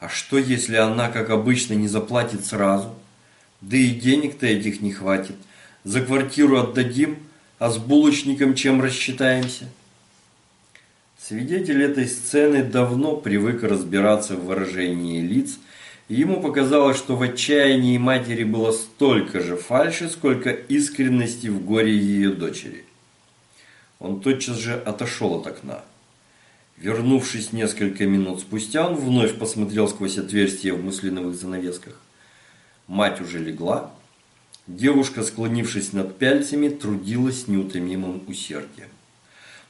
А что, если она, как обычно, не заплатит сразу? Да и денег-то этих не хватит. За квартиру отдадим, а с булочником чем рассчитаемся? Свидетель этой сцены давно привык разбираться в выражении лиц, и ему показалось, что в отчаянии матери было столько же фальши, сколько искренности в горе ее дочери. Он тотчас же отошел от окна. Вернувшись несколько минут спустя, он вновь посмотрел сквозь отверстия в муслиновых занавесках. Мать уже легла. Девушка, склонившись над пяльцами, трудилась неутомимым усердием.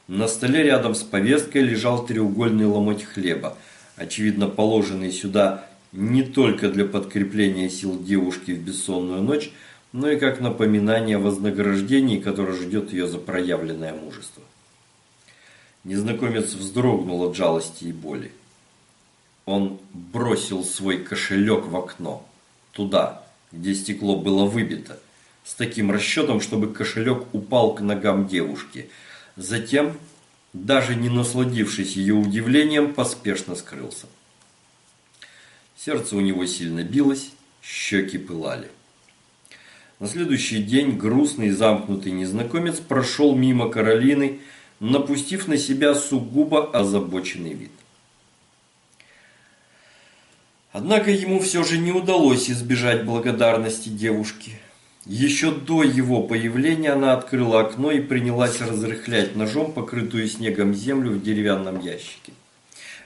На столе рядом с повесткой лежал треугольный ломоть хлеба, очевидно положенный сюда не только для подкрепления сил девушки в бессонную ночь, но и как напоминание о вознаграждении, которое ждет ее за проявленное мужество. Незнакомец вздрогнул от жалости и боли. Он бросил свой кошелек в окно, туда, где стекло было выбито, с таким расчетом, чтобы кошелек упал к ногам девушки. Затем, даже не насладившись ее удивлением, поспешно скрылся. Сердце у него сильно билось, щеки пылали. На следующий день грустный замкнутый незнакомец прошел мимо Каролины, напустив на себя сугубо озабоченный вид. Однако ему все же не удалось избежать благодарности девушки. Еще до его появления она открыла окно и принялась разрыхлять ножом покрытую снегом землю в деревянном ящике.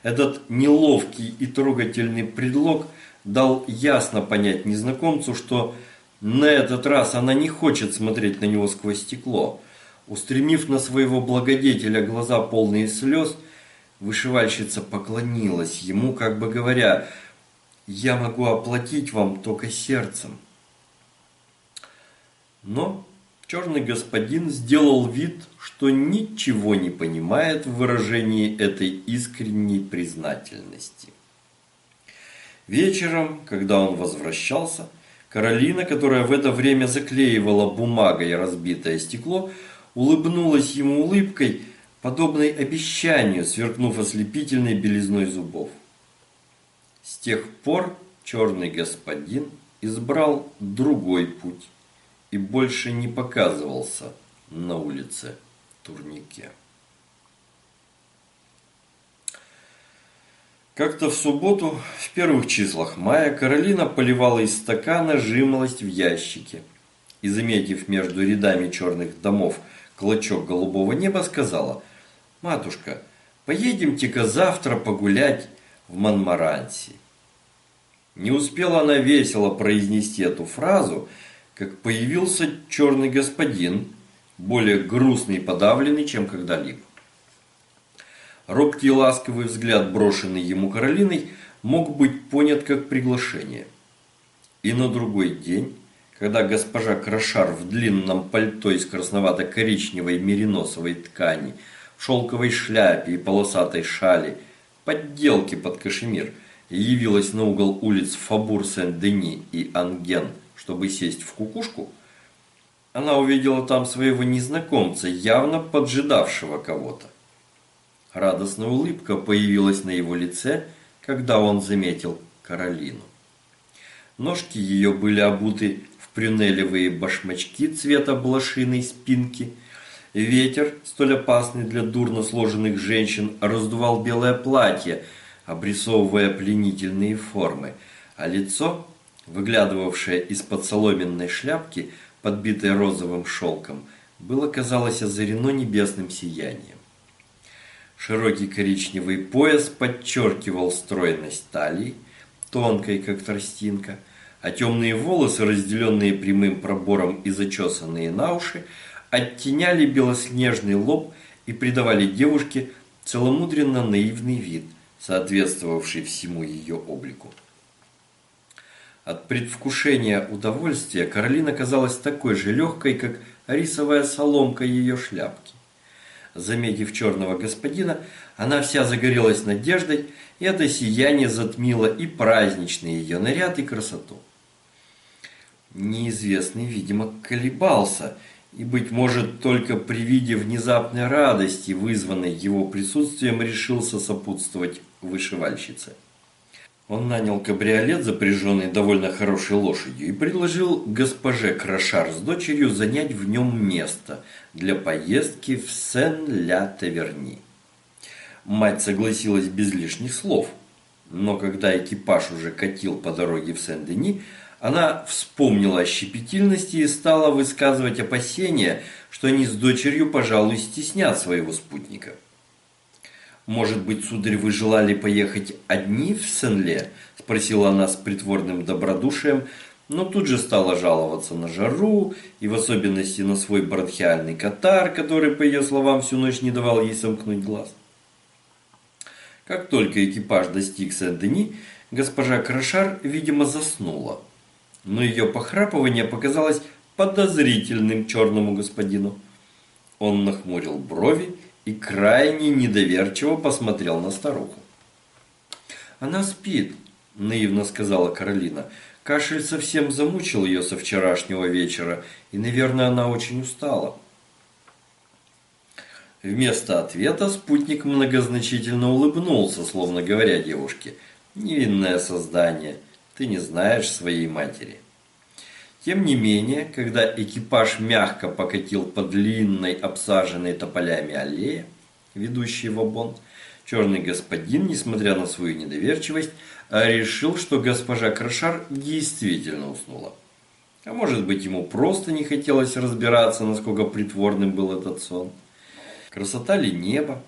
Этот неловкий и трогательный предлог дал ясно понять незнакомцу, что на этот раз она не хочет смотреть на него сквозь стекло. Устремив на своего благодетеля глаза полные слез, вышивальщица поклонилась ему, как бы говоря, «Я могу оплатить вам только сердцем». Но черный господин сделал вид, что ничего не понимает в выражении этой искренней признательности. Вечером, когда он возвращался, Каролина, которая в это время заклеивала бумагой разбитое стекло, улыбнулась ему улыбкой, подобной обещанию, сверкнув ослепительной белизной зубов. С тех пор черный господин избрал другой путь и больше не показывался на улице турнике. Как-то в субботу, в первых числах мая, Каролина поливала из стакана жимолость в ящике и, заметив между рядами черных домов клочок голубого неба, сказала, «Матушка, поедемте-ка завтра погулять в Монмаранси». Не успела она весело произнести эту фразу, как появился черный господин более грустный и подавленный, чем когда-либо. Робкий ласковый взгляд, брошенный ему Каролиной, мог быть понят как приглашение. И на другой день, когда госпожа Крашар в длинном пальто из красновато-коричневой мериносовой ткани, в шелковой шляпе и полосатой шали, подделки под кашемир, явилась на угол улиц Фабур-Сен-Дени и Анген, чтобы сесть в кукушку – она увидела там своего незнакомца, явно поджидавшего кого-то. Радостная улыбка появилась на его лице, когда он заметил Каролину. Ножки ее были обуты прюнелевые башмачки цвета блошиной спинки. Ветер, столь опасный для дурно сложенных женщин, раздувал белое платье, обрисовывая пленительные формы, а лицо, выглядывавшее из-под соломенной шляпки, подбитое розовым шелком, было, казалось, озарено небесным сиянием. Широкий коричневый пояс подчеркивал стройность талии, тонкой, как тростинка, а темные волосы, разделенные прямым пробором и зачесанные на уши, оттеняли белоснежный лоб и придавали девушке целомудренно наивный вид, соответствовавший всему ее облику. От предвкушения удовольствия Каролина казалась такой же легкой, как рисовая соломка ее шляпки. Заметив черного господина, она вся загорелась надеждой, и это сияние затмило и праздничный ее наряд, и красоту. Неизвестный, видимо, колебался, и, быть может, только при виде внезапной радости, вызванной его присутствием, решился сопутствовать вышивальщице. Он нанял кабриолет, запряженный довольно хорошей лошадью, и предложил госпоже Крашар с дочерью занять в нем место для поездки в Сен-Ля-Таверни. Мать согласилась без лишних слов, но когда экипаж уже катил по дороге в Сен-Дени, она вспомнила о щепетильности и стала высказывать опасения, что они с дочерью, пожалуй, стеснят своего спутника. «Может быть, сударь, вы желали поехать одни в Сенле?» – спросила она с притворным добродушием, но тут же стала жаловаться на жару и в особенности на свой бронхиальный катар, который, по ее словам, всю ночь не давал ей сомкнуть глаз. Как только экипаж достиг Сен-Дени, госпожа Крашар, видимо, заснула. Но ее похрапывание показалось подозрительным черному господину. Он нахмурил брови и крайне недоверчиво посмотрел на старуху. «Она спит», – наивно сказала Каролина. «Кашель совсем замучил ее со вчерашнего вечера, и, наверное, она очень устала». Вместо ответа спутник многозначительно улыбнулся, словно говоря девушке, «Невинное создание, ты не знаешь своей матери». Тем не менее, когда экипаж мягко покатил по длинной, обсаженной тополями аллее, ведущей в обон, черный господин, несмотря на свою недоверчивость, решил, что госпожа Крашар действительно уснула. А может быть, ему просто не хотелось разбираться, насколько притворным был этот сон. Красота ли неба,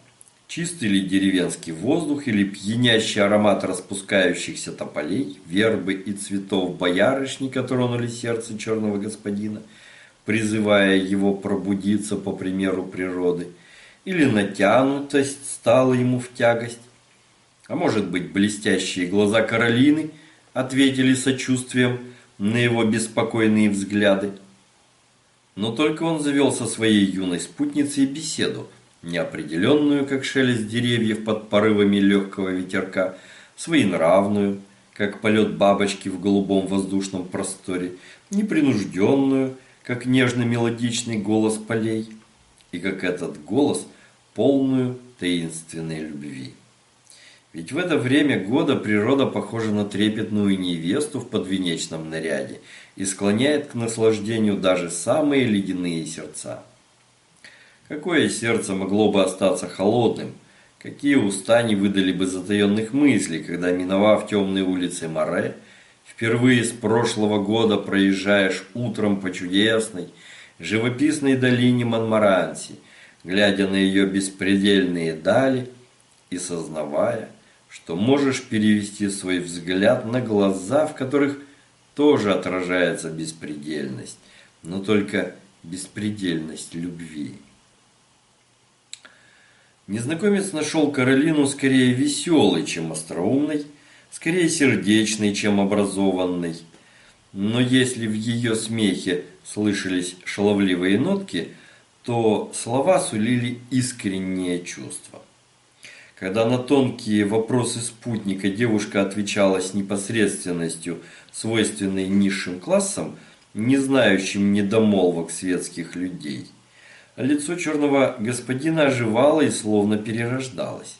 Чистый ли деревенский воздух или пьянящий аромат распускающихся тополей, вербы и цветов боярышника тронули сердце черного господина, призывая его пробудиться по примеру природы, или натянутость стала ему в тягость, а может быть блестящие глаза Каролины ответили сочувствием на его беспокойные взгляды. Но только он завел со своей юной спутницей беседу – неопределенную, как шелест деревьев под порывами легкого ветерка, своенравную, как полет бабочки в голубом воздушном просторе, непринужденную, как нежно-мелодичный голос полей, и как этот голос полную таинственной любви. Ведь в это время года природа похожа на трепетную невесту в подвенечном наряде и склоняет к наслаждению даже самые ледяные сердца. Какое сердце могло бы остаться холодным? Какие уста не выдали бы затаенных мыслей, когда, миновав темные улицы Море, впервые с прошлого года проезжаешь утром по чудесной, живописной долине Монмаранси, глядя на ее беспредельные дали и сознавая, что можешь перевести свой взгляд на глаза, в которых тоже отражается беспредельность, но только беспредельность любви. Незнакомец нашел Каролину скорее веселой, чем остроумной, скорее сердечной, чем образованной. Но если в ее смехе слышались шаловливые нотки, то слова сулили искреннее чувство. Когда на тонкие вопросы спутника девушка отвечала с непосредственностью, свойственной низшим классам, не знающим недомолвок светских людей – Лицо черного господина оживало и словно перерождалось.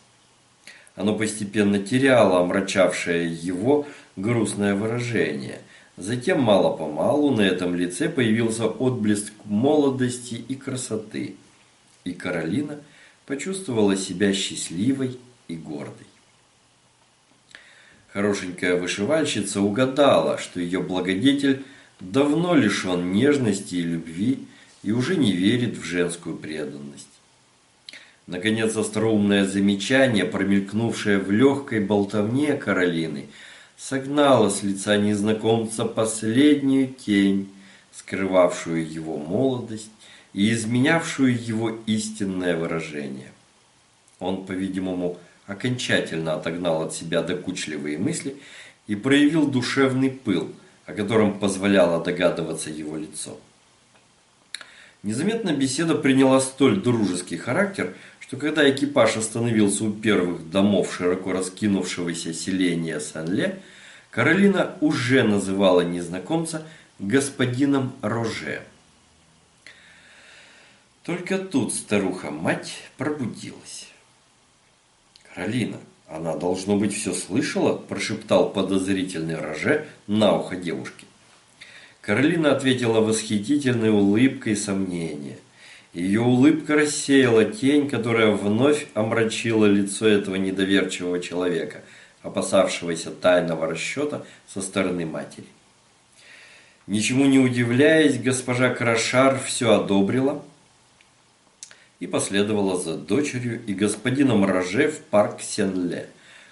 Оно постепенно теряло омрачавшее его грустное выражение. Затем мало-помалу на этом лице появился отблеск молодости и красоты. И Каролина почувствовала себя счастливой и гордой. Хорошенькая вышивальщица угадала, что ее благодетель давно лишен нежности и любви, и уже не верит в женскую преданность. Наконец, остроумное замечание, промелькнувшее в легкой болтовне Каролины, согнало с лица незнакомца последнюю тень, скрывавшую его молодость и изменявшую его истинное выражение. Он, по-видимому, окончательно отогнал от себя докучливые мысли и проявил душевный пыл, о котором позволяло догадываться его лицо. Незаметно беседа приняла столь дружеский характер, что когда экипаж остановился у первых домов широко раскинувшегося селения Санле, Каролина уже называла незнакомца господином Роже. Только тут старуха-мать пробудилась. «Каролина», Она, должно быть, все слышала, прошептал подозрительный Роже на ухо девушки. Каролина ответила восхитительной улыбкой сомнения. Ее улыбка рассеяла тень, которая вновь омрачила лицо этого недоверчивого человека, опасавшегося тайного расчета со стороны матери. Ничему не удивляясь, госпожа Крашар все одобрила и последовала за дочерью и господином Роже в парк Сен-Ле,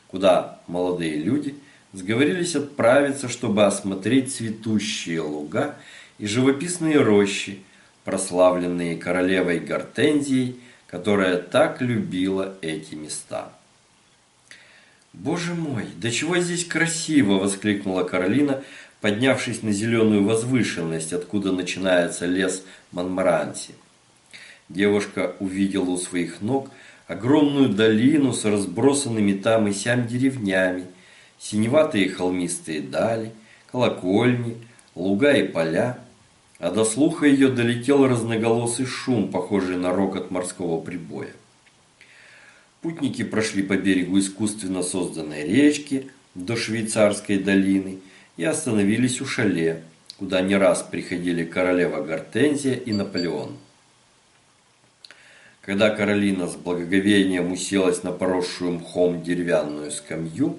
куда молодые люди сговорились отправиться, чтобы осмотреть цветущие луга и живописные рощи, прославленные королевой Гортензией, которая так любила эти места. «Боже мой, да чего здесь красиво!» – воскликнула Каролина – поднявшись на зеленую возвышенность, откуда начинается лес Монмаранси. Девушка увидела у своих ног огромную долину с разбросанными там и сям деревнями, синеватые холмистые дали, колокольни, луга и поля, а до слуха ее долетел разноголосый шум, похожий на рокот морского прибоя. Путники прошли по берегу искусственно созданной речки до швейцарской долины – и остановились у шале, куда не раз приходили королева Гортензия и Наполеон. Когда Каролина с благоговением уселась на поросшую мхом деревянную скамью,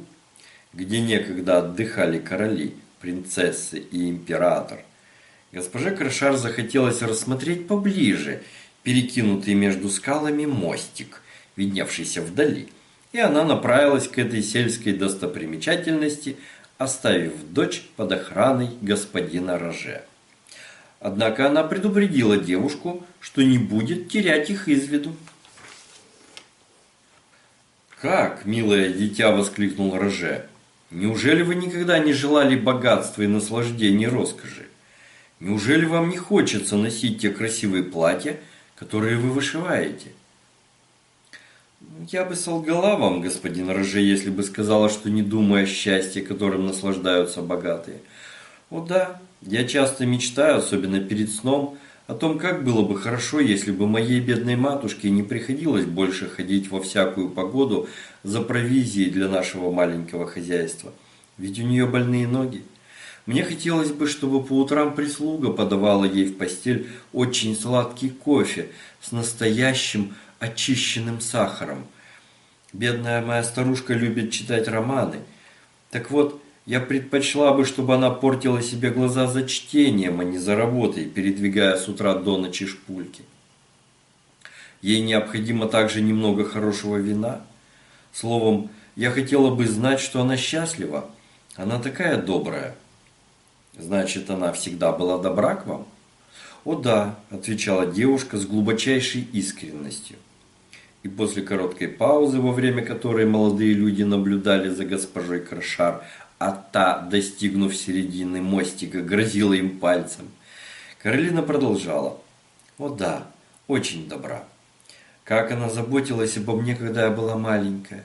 где некогда отдыхали короли, принцессы и император, госпоже Крашар захотелось рассмотреть поближе перекинутый между скалами мостик, видневшийся вдали, и она направилась к этой сельской достопримечательности – оставив дочь под охраной господина Роже. Однако она предупредила девушку, что не будет терять их из виду. «Как, милое дитя!» – воскликнул Роже. «Неужели вы никогда не желали богатства и наслаждений роскоши? Неужели вам не хочется носить те красивые платья, которые вы вышиваете?» Я бы солгала вам, господин Роже, если бы сказала, что не думаю о счастье, которым наслаждаются богатые. О да, я часто мечтаю, особенно перед сном, о том, как было бы хорошо, если бы моей бедной матушке не приходилось больше ходить во всякую погоду за провизией для нашего маленького хозяйства. Ведь у нее больные ноги. Мне хотелось бы, чтобы по утрам прислуга подавала ей в постель очень сладкий кофе с настоящим очищенным сахаром – Бедная моя старушка любит читать романы. Так вот, я предпочла бы, чтобы она портила себе глаза за чтением, а не за работой, передвигая с утра до ночи шпульки. Ей необходимо также немного хорошего вина. Словом, я хотела бы знать, что она счастлива. Она такая добрая. Значит, она всегда была добра к вам? О да, отвечала девушка с глубочайшей искренностью и после короткой паузы, во время которой молодые люди наблюдали за госпожой Крашар, а та, достигнув середины мостика, грозила им пальцем, Каролина продолжала. «О да, очень добра. Как она заботилась обо мне, когда я была маленькая.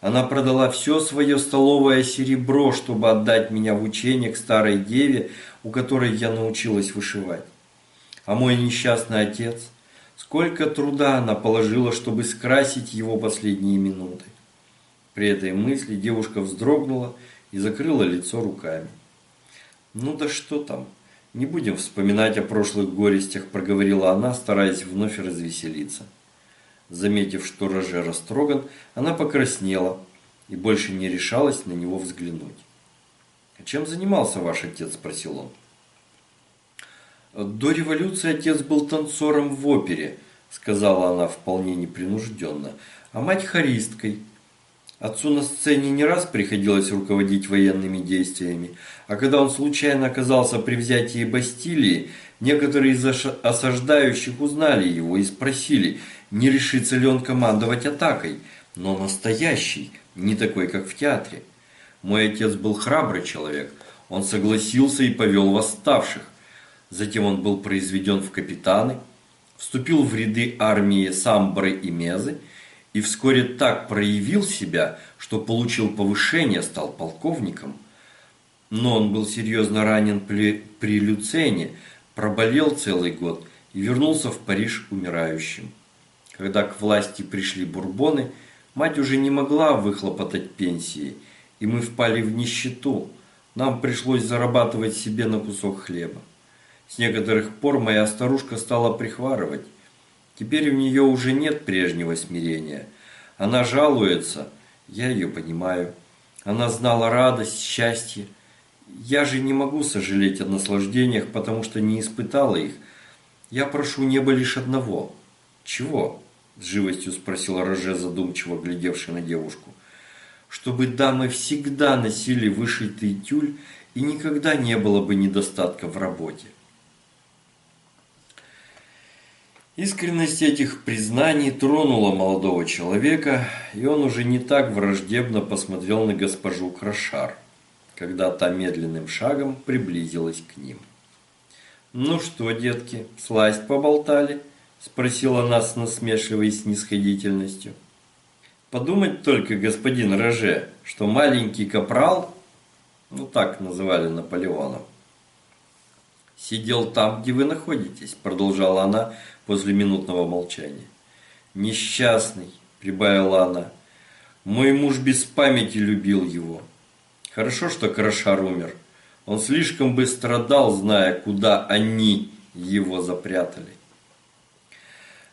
Она продала все свое столовое серебро, чтобы отдать меня в учение к старой деве, у которой я научилась вышивать. А мой несчастный отец – Сколько труда она положила, чтобы скрасить его последние минуты. При этой мысли девушка вздрогнула и закрыла лицо руками. «Ну да что там, не будем вспоминать о прошлых горестях», – проговорила она, стараясь вновь развеселиться. Заметив, что Роже растроган, она покраснела и больше не решалась на него взглянуть. «А чем занимался ваш отец?» – спросил он. «До революции отец был танцором в опере», – сказала она вполне непринужденно, – «а мать хористкой». Отцу на сцене не раз приходилось руководить военными действиями, а когда он случайно оказался при взятии Бастилии, некоторые из осаждающих узнали его и спросили, не решится ли он командовать атакой, но настоящий, не такой, как в театре. Мой отец был храбрый человек, он согласился и повел восставших. Затем он был произведен в капитаны, вступил в ряды армии Самбры и Мезы и вскоре так проявил себя, что получил повышение, стал полковником. Но он был серьезно ранен при, при Люцене, проболел целый год и вернулся в Париж умирающим. Когда к власти пришли бурбоны, Мать уже не могла выхлопотать пенсии, и мы впали в нищету. Нам пришлось зарабатывать себе на кусок хлеба. С некоторых пор моя старушка стала прихварывать. Теперь у нее уже нет прежнего смирения. Она жалуется, я ее понимаю. Она знала радость, счастье. Я же не могу сожалеть о наслаждениях, потому что не испытала их. Я прошу неба лишь одного. Чего? С живостью спросила Роже, задумчиво глядевший на девушку. Чтобы дамы всегда носили вышитый тюль и никогда не было бы недостатка в работе. Искренность этих признаний тронула молодого человека, и он уже не так враждебно посмотрел на госпожу Крошар, когда та медленным шагом приблизилась к ним. «Ну что, детки, сласть поболтали?» – спросила нас с насмешливой снисходительностью. «Подумать только, господин Роже, что маленький капрал, ну так называли Наполеона, сидел там, где вы находитесь», – продолжала она после минутного молчания. «Несчастный», – прибавила она, – «мой муж без памяти любил его. Хорошо, что Крашар умер». Он слишком бы страдал, зная, куда они его запрятали.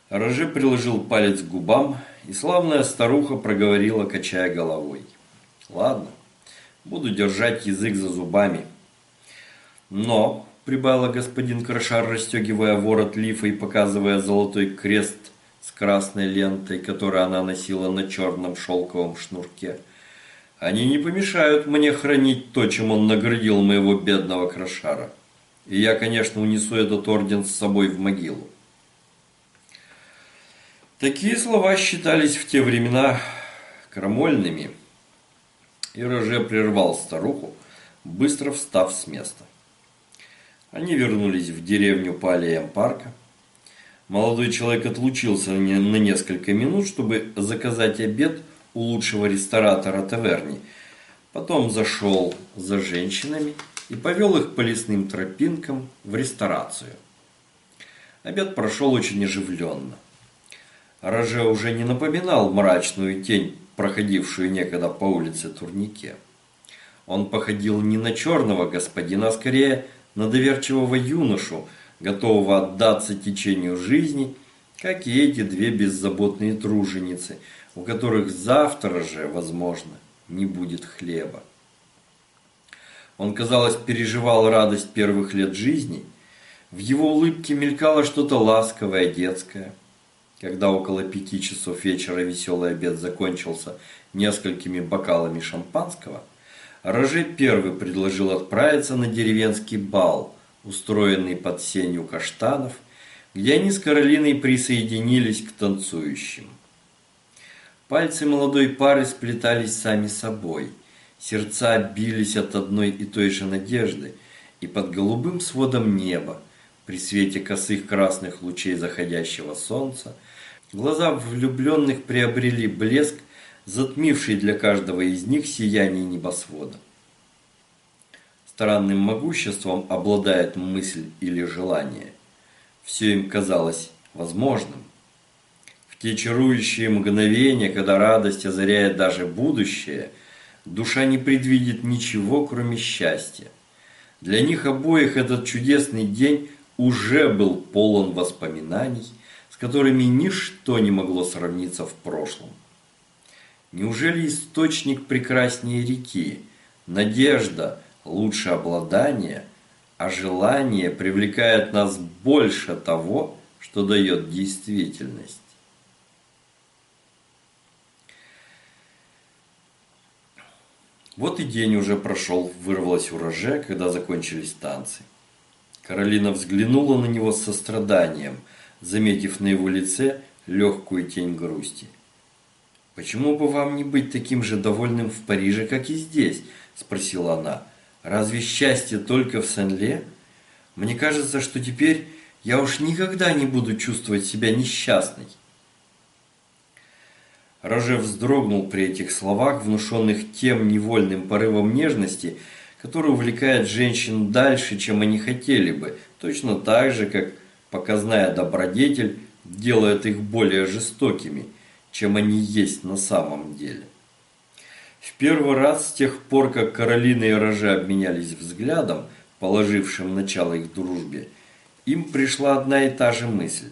Роже приложил палец к губам, и славная старуха проговорила, качая головой. «Ладно, буду держать язык за зубами». «Но», – прибавила господин Крашар, расстегивая ворот лифа и показывая золотой крест с красной лентой, которую она носила на черном шелковом шнурке – они не помешают мне хранить то, чем он наградил моего бедного крошара. И я, конечно, унесу этот орден с собой в могилу. Такие слова считались в те времена крамольными. И Роже прервал старуху, быстро встав с места. Они вернулись в деревню по аллеям парка. Молодой человек отлучился на несколько минут, чтобы заказать обед – у лучшего ресторатора таверни. Потом зашел за женщинами и повел их по лесным тропинкам в ресторацию. Обед прошел очень оживленно. Роже уже не напоминал мрачную тень, проходившую некогда по улице Турнике. Он походил не на черного господина, а скорее на доверчивого юношу, готового отдаться течению жизни, как и эти две беззаботные труженицы – у которых завтра же, возможно, не будет хлеба. Он, казалось, переживал радость первых лет жизни. В его улыбке мелькало что-то ласковое, детское. Когда около пяти часов вечера веселый обед закончился несколькими бокалами шампанского, Роже первый предложил отправиться на деревенский бал, устроенный под сенью каштанов, где они с Каролиной присоединились к танцующим. Пальцы молодой пары сплетались сами собой. Сердца бились от одной и той же надежды, и под голубым сводом неба, при свете косых красных лучей заходящего солнца, глаза влюбленных приобрели блеск, затмивший для каждого из них сияние небосвода. Странным могуществом обладает мысль или желание. Все им казалось возможным те чарующие мгновения, когда радость озаряет даже будущее, душа не предвидит ничего, кроме счастья. Для них обоих этот чудесный день уже был полон воспоминаний, с которыми ничто не могло сравниться в прошлом. Неужели источник прекраснее реки, надежда лучше обладания, а желание привлекает нас больше того, что дает действительность? Вот и день уже прошел, вырвалось уроже, когда закончились танцы. Каролина взглянула на него с состраданием, заметив на его лице легкую тень грусти. «Почему бы вам не быть таким же довольным в Париже, как и здесь?» – спросила она. «Разве счастье только в Сен-Ле? Мне кажется, что теперь я уж никогда не буду чувствовать себя несчастной». Роже вздрогнул при этих словах, внушенных тем невольным порывом нежности, который увлекает женщин дальше, чем они хотели бы, точно так же, как показная добродетель делает их более жестокими, чем они есть на самом деле. В первый раз с тех пор, как Каролина и Роже обменялись взглядом, положившим начало их дружбе, им пришла одна и та же мысль.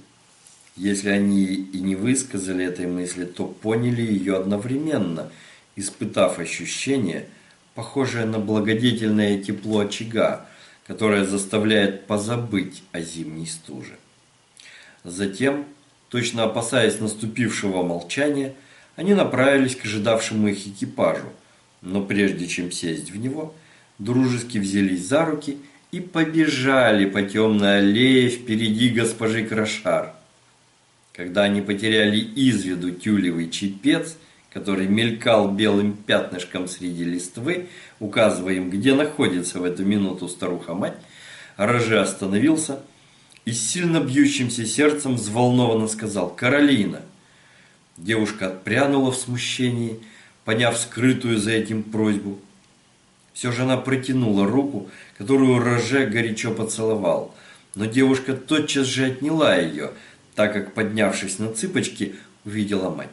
Если они и не высказали этой мысли, то поняли ее одновременно, испытав ощущение, похожее на благодетельное тепло очага, которое заставляет позабыть о зимней стуже. Затем, точно опасаясь наступившего молчания, они направились к ожидавшему их экипажу, но прежде чем сесть в него, дружески взялись за руки и побежали по темной аллее впереди госпожи Крашар. Когда они потеряли из виду тюлевый чепец, который мелькал белым пятнышком среди листвы, указывая им, где находится в эту минуту старуха-мать, Роже остановился и с сильно бьющимся сердцем взволнованно сказал «Каролина!» Девушка отпрянула в смущении, поняв скрытую за этим просьбу. Все же она протянула руку, которую Роже горячо поцеловал, но девушка тотчас же отняла ее, так как, поднявшись на цыпочки, увидела мать.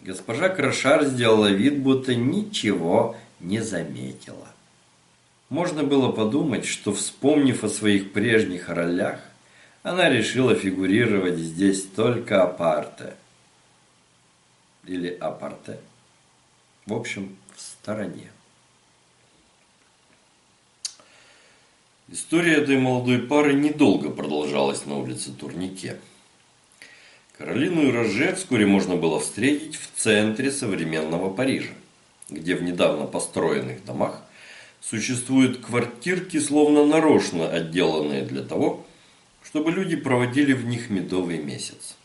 Госпожа Крашар сделала вид, будто ничего не заметила. Можно было подумать, что, вспомнив о своих прежних ролях, она решила фигурировать здесь только апарте – или апарте. В общем, в стороне. История этой молодой пары недолго продолжалась на улице Турнике. Каролину и Роже вскоре можно было встретить в центре современного Парижа, где в недавно построенных домах существуют квартирки, словно нарочно отделанные для того, чтобы люди проводили в них медовый месяц.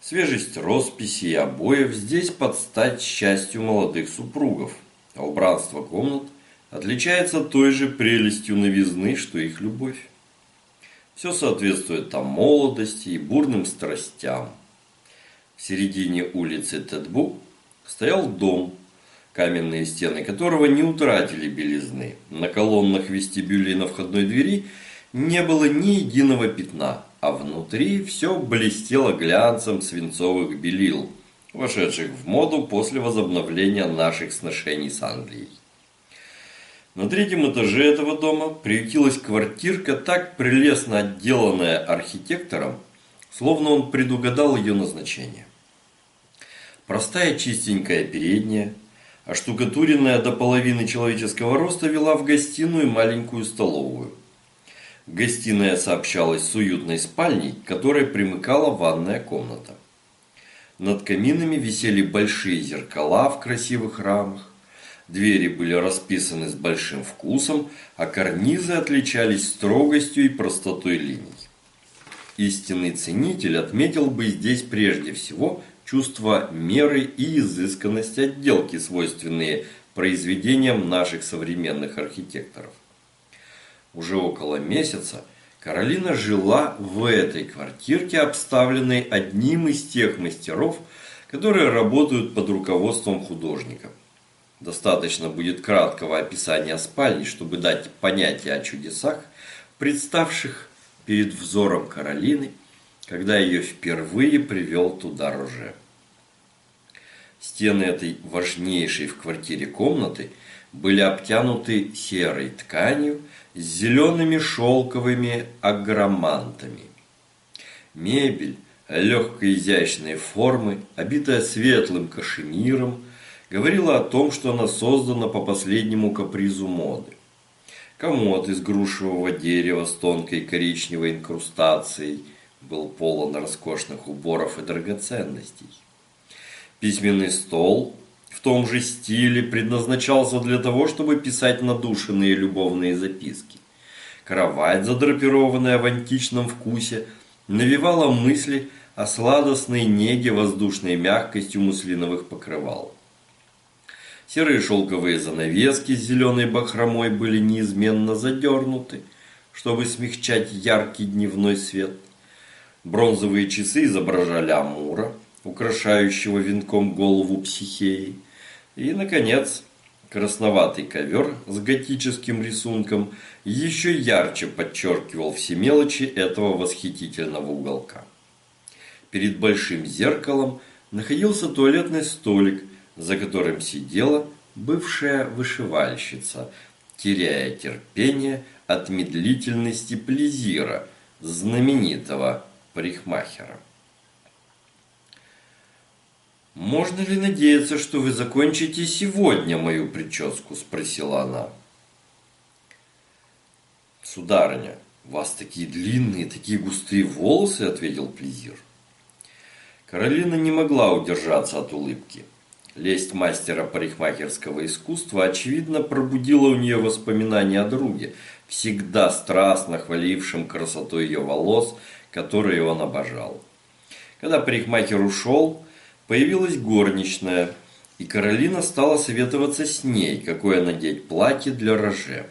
Свежесть росписи и обоев здесь под стать счастью молодых супругов, а убранство комнат отличается той же прелестью новизны, что их любовь. Все соответствует там молодости и бурным страстям. В середине улицы Тедбу стоял дом, каменные стены которого не утратили белизны. На колоннах вестибюля и на входной двери не было ни единого пятна – а внутри все блестело глянцем свинцовых белил, вошедших в моду после возобновления наших сношений с Англией. На третьем этаже этого дома приютилась квартирка, так прелестно отделанная архитектором, словно он предугадал ее назначение. Простая чистенькая передняя, оштукатуренная до половины человеческого роста, вела в гостиную маленькую столовую – Гостиная сообщалась с уютной спальней, к которой примыкала ванная комната. Над каминами висели большие зеркала в красивых рамах. Двери были расписаны с большим вкусом, а карнизы отличались строгостью и простотой линий. Истинный ценитель отметил бы здесь прежде всего чувство меры и изысканность отделки, свойственные произведениям наших современных архитекторов. Уже около месяца Каролина жила в этой квартирке, обставленной одним из тех мастеров, которые работают под руководством художника. Достаточно будет краткого описания спальни, чтобы дать понятие о чудесах, представших перед взором Каролины, когда ее впервые привел туда Роже. Стены этой важнейшей в квартире комнаты были обтянуты серой тканью, с зелеными шелковыми агромантами. Мебель легкой изящной формы, обитая светлым кашемиром, говорила о том, что она создана по последнему капризу моды. Комод из грушевого дерева с тонкой коричневой инкрустацией был полон роскошных уборов и драгоценностей. Письменный стол в том же стиле предназначался для того, чтобы писать надушенные любовные записки. Кровать, задрапированная в античном вкусе, навевала мысли о сладостной неге воздушной мягкостью муслиновых покрывал. Серые шелковые занавески с зеленой бахромой были неизменно задернуты, чтобы смягчать яркий дневной свет. Бронзовые часы изображали Амура, украшающего венком голову психеи. И, наконец, красноватый ковер с готическим рисунком еще ярче подчеркивал все мелочи этого восхитительного уголка. Перед большим зеркалом находился туалетный столик, за которым сидела бывшая вышивальщица, теряя терпение от медлительности Плезира, знаменитого парикмахера. «Можно ли надеяться, что вы закончите сегодня мою прическу?» – спросила она. «Сударыня, у вас такие длинные, такие густые волосы», – ответил Плезир. Каролина не могла удержаться от улыбки. Лесть мастера парикмахерского искусства, очевидно, пробудила у нее воспоминания о друге, всегда страстно хвалившем красоту ее волос, которые он обожал. Когда парикмахер ушел, появилась горничная, и Каролина стала советоваться с ней, какое надеть платье для роже.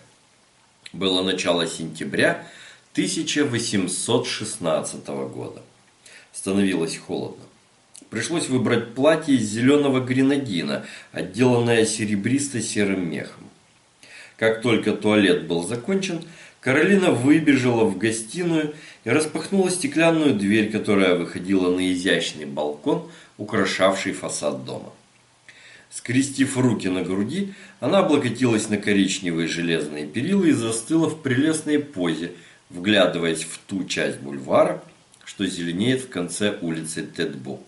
Было начало сентября 1816 года. Становилось холодно. Пришлось выбрать платье из зеленого гренадина, отделанное серебристо-серым мехом. Как только туалет был закончен, Каролина выбежала в гостиную и распахнула стеклянную дверь, которая выходила на изящный балкон, украшавший фасад дома. Скрестив руки на груди, она облокотилась на коричневые железные перила и застыла в прелестной позе, вглядываясь в ту часть бульвара, что зеленеет в конце улицы Тедбо.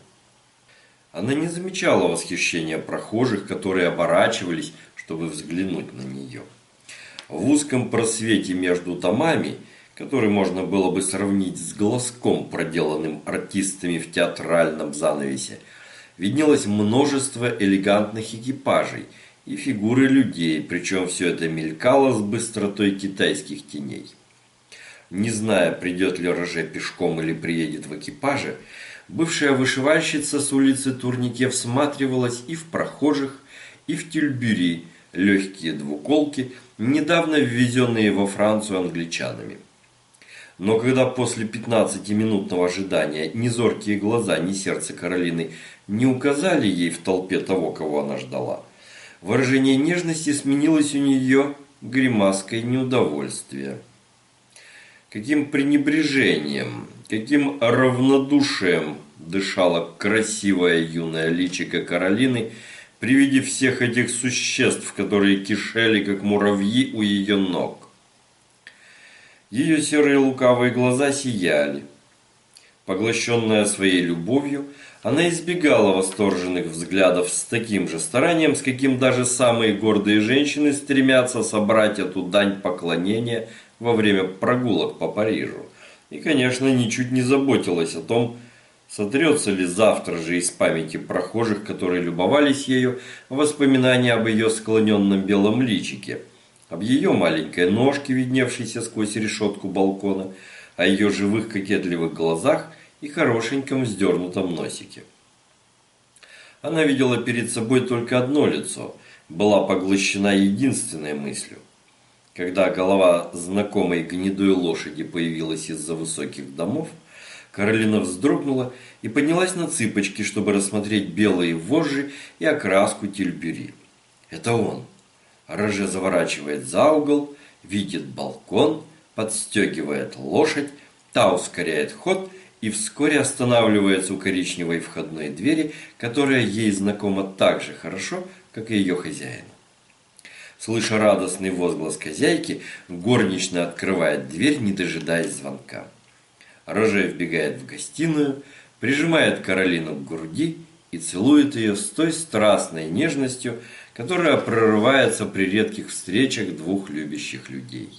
Она не замечала восхищения прохожих, которые оборачивались, чтобы взглянуть на нее. В узком просвете между домами, который можно было бы сравнить с глазком, проделанным артистами в театральном занавесе, виднелось множество элегантных экипажей и фигуры людей, причем все это мелькало с быстротой китайских теней. Не зная, придет ли Роже пешком или приедет в экипаже, Бывшая вышивальщица с улицы Турнике всматривалась и в прохожих, и в тюльбюри, легкие двуколки, недавно ввезенные во Францию англичанами. Но когда после 15-минутного ожидания ни зоркие глаза, ни сердце Каролины не указали ей в толпе того, кого она ждала, выражение нежности сменилось у нее гримаской неудовольствия. Каким пренебрежением, каким равнодушием дышала красивая юная личико Каролины при виде всех этих существ, которые кишели, как муравьи у ее ног. Ее серые лукавые глаза сияли. Поглощенная своей любовью, она избегала восторженных взглядов с таким же старанием, с каким даже самые гордые женщины стремятся собрать эту дань поклонения во время прогулок по Парижу. И, конечно, ничуть не заботилась о том, сотрется ли завтра же из памяти прохожих, которые любовались ею, воспоминания об ее склоненном белом личике, об ее маленькой ножке, видневшейся сквозь решетку балкона, о ее живых кокетливых глазах и хорошеньком вздернутом носике. Она видела перед собой только одно лицо, была поглощена единственной мыслью когда голова знакомой гнедой лошади появилась из-за высоких домов, Каролина вздрогнула и поднялась на цыпочки, чтобы рассмотреть белые вожжи и окраску тюльбюри. Это он. Роже заворачивает за угол, видит балкон, подстегивает лошадь, та ускоряет ход и вскоре останавливается у коричневой входной двери, которая ей знакома так же хорошо, как и ее хозяин. Слыша радостный возглас хозяйки, горничная открывает дверь, не дожидаясь звонка. Роже вбегает в гостиную, прижимает Каролину к груди и целует ее с той страстной нежностью, которая прорывается при редких встречах двух любящих людей.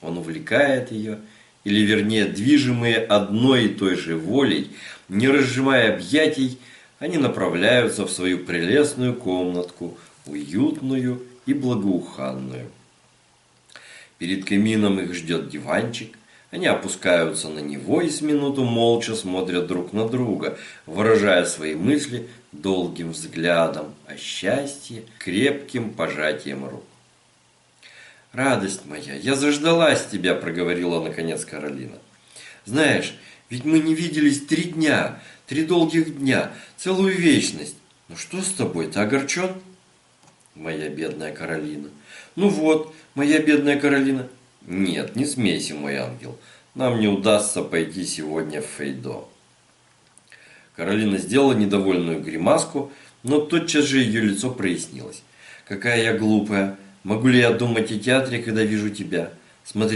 Он увлекает ее, или вернее движимые одной и той же волей, не разжимая объятий, они направляются в свою прелестную комнатку, уютную и благоуханную. Перед камином их ждет диванчик. Они опускаются на него и с минуту молча смотрят друг на друга, выражая свои мысли долгим взглядом, о счастье крепким пожатием рук. «Радость моя, я заждалась тебя», – проговорила наконец Каролина. «Знаешь, ведь мы не виделись три дня, три долгих дня, целую вечность. Ну что с тобой, ты огорчен?» моя бедная Каролина. Ну вот, моя бедная Каролина. Нет, не смейся, мой ангел. Нам не удастся пойти сегодня в Фейдо. Каролина сделала недовольную гримаску, но тотчас же ее лицо прояснилось. «Какая я глупая! Могу ли я думать о театре, когда вижу тебя? Смотри